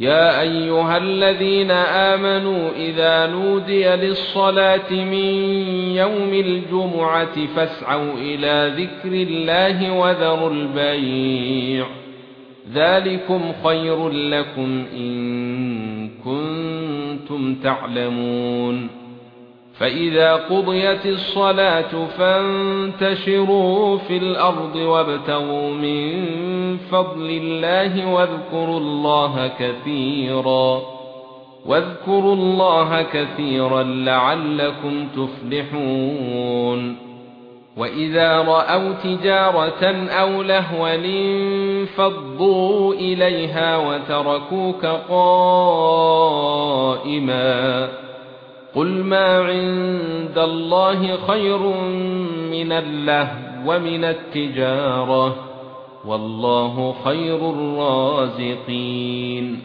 يا أيها الذين آمنوا إذا نودي للصلاة من يوم الجمعة فاسعوا إلى ذكر الله وذروا البيع. ذلكم خير لكم إن كنتم تعلمون. فإذا قضيت الصلاة فانتشروا في الأرض وابتغوا من فضل الله واذكروا الله كثيرا واذكروا الله كثيرا لعلكم تفلحون. وإذا رأوا تجارة أو لهوا انفضوا إليها وتركوك قائما. قل ما عند الله خير من اللهو ومن التجارة. والله خير الرازقين.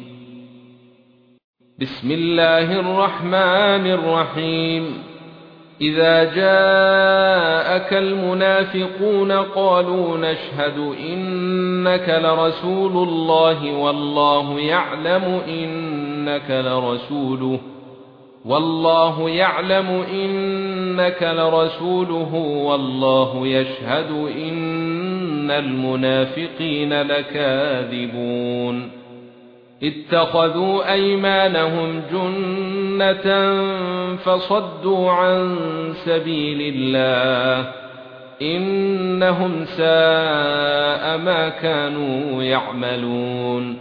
بسم الله الرحمن الرحيم. إذا جاءك المنافقون قالوا نشهد إنك لرسول الله والله يعلم إنك لرسوله والله يعلم إنك لرسوله والله يشهد إن المنافقين لكاذبون اتخذوا ايمانهم جنة فصدوا عن سبيل الله انهم ساء ما كانوا يعملون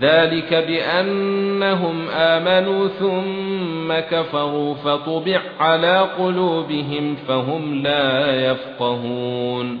ذلك بانهم امنوا ثم كفروا فطبع على قلوبهم فهم لا يفقهون